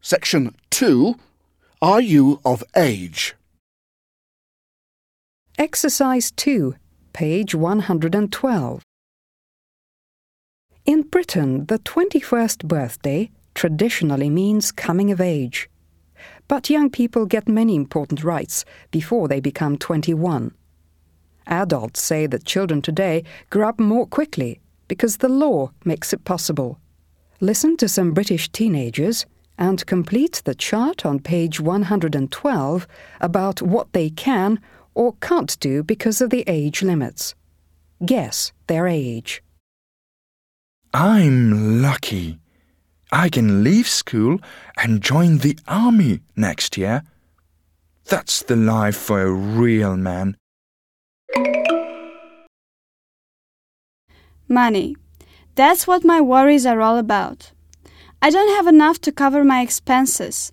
Section 2. Are you of age? Exercise 2, page 112. In Britain, the 21st birthday traditionally means coming of age. But young people get many important rights before they become 21. Adults say that children today grow up more quickly because the law makes it possible. Listen to some British teenagers and complete the chart on page 112 about what they can or can't do because of the age limits. Guess their age. I'm lucky. I can leave school and join the army next year. That's the life for a real man. Money. That's what my worries are all about. I don't have enough to cover my expenses.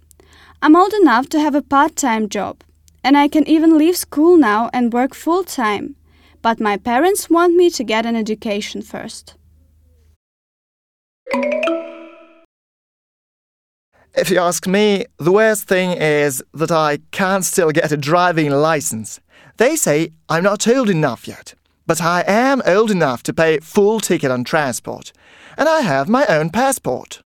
I'm old enough to have a part time job, and I can even leave school now and work full time. But my parents want me to get an education first. If you ask me, the worst thing is that I can't still get a driving license. They say I'm not old enough yet, but I am old enough to pay full ticket on transport, and I have my own passport.